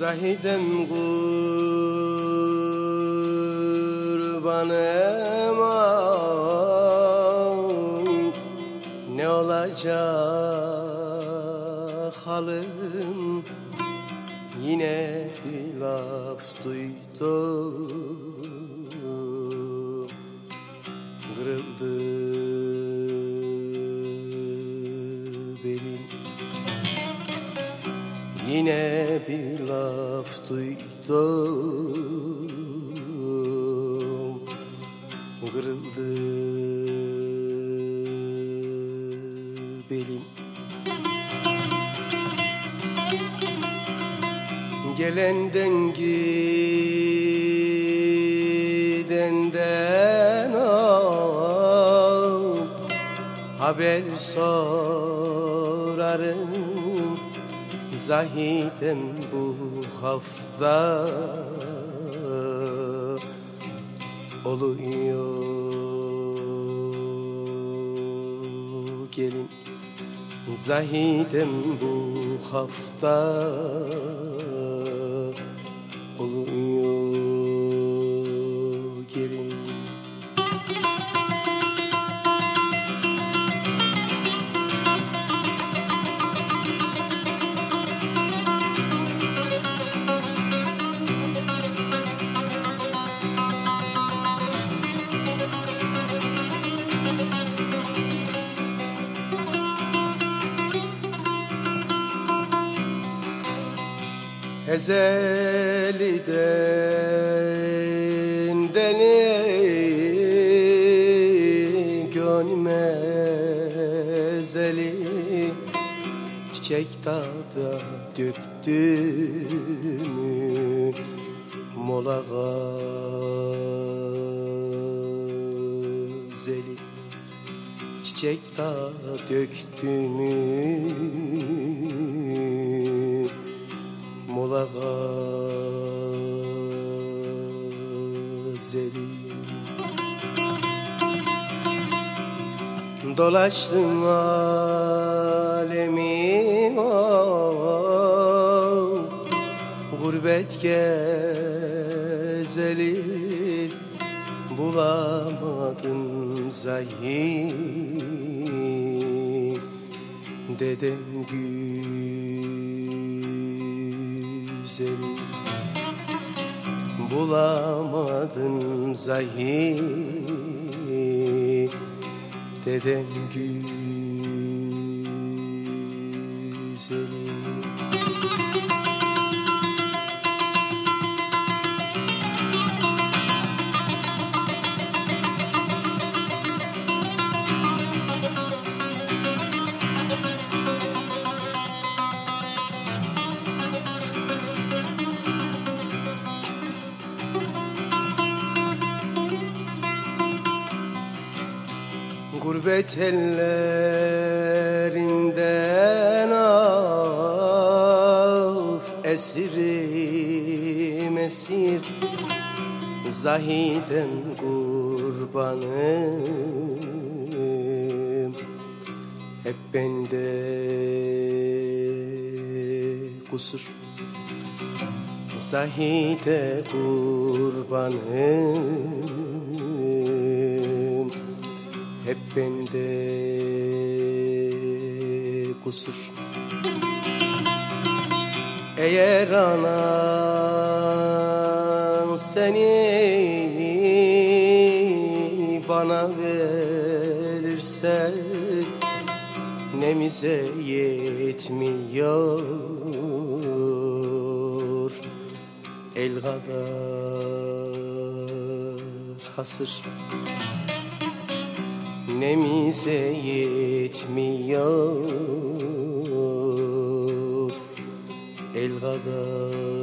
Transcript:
Zahidem kurbanım ay, Ne olacak halim Yine bir laf duydum. Kırıldı Yine bir laf duydum. Kırıldı belim. Gelenden gidenden al. Haber sorarım Zahidem bu hafta Oluyor. Gelin Zahidem bu hafta Oluyor Ezeliden deli gönlüm ezeli. Çiçek dağda döktüm mola gazeli. Çiçek dağ döktüm gazeli. Dolaştım alemi oh, Gurbet gezeli. Bulamadım zahir. Dedem güzeli. Bulamadım zahir Dedem güzeli Gurbet ellerinden af Esirim esir. Zahidem kurbanım Hep bende kusur. Zahide kurbanım hep bende kusur. Eğer anan seni bana verirse Nemize yetmiyor? El kadar hasır nemize yetmiyor. El kadar